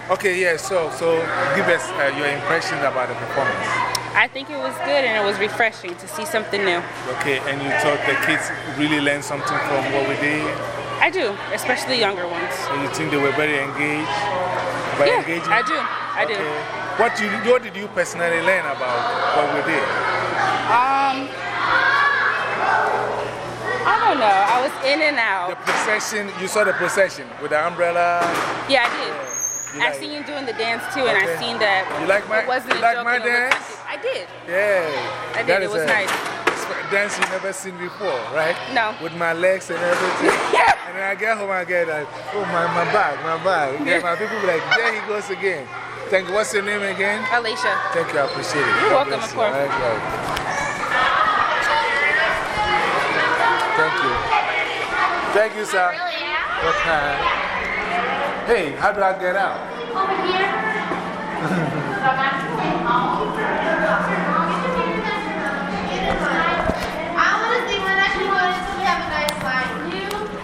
here. Okay, yeah, so, so give us uh, your impressions about the performance. I think it was good and it was refreshing to see something new. Okay, and you thought the kids really learned something from what we did? I do, especially younger ones. And you think they were very engaged? Very yeah, engaging? I do. I do. What, you, what did you personally learn about what we did? Um, I don't know. I was in and out. The procession, you saw the procession with the umbrella. Yeah, I did. You I like- seen you doing the dance too, and I Okay. seen that You like my- it wasn't you a like joke my and it dance? I did. Yeah. I did. That It is was a nice. Dance you never seen before, right? No. With my legs and everything. Yeah. And then I get home, I get like, oh, my, my back, my back. Yeah, my people be like, there he goes again. Thank you. What's your name again? Alicia. Thank you, I appreciate it. You're God welcome, of course. All right, right. Thank you. Thank you, sir. Oh, what time? Hey, how do I get out? Over here. From my home.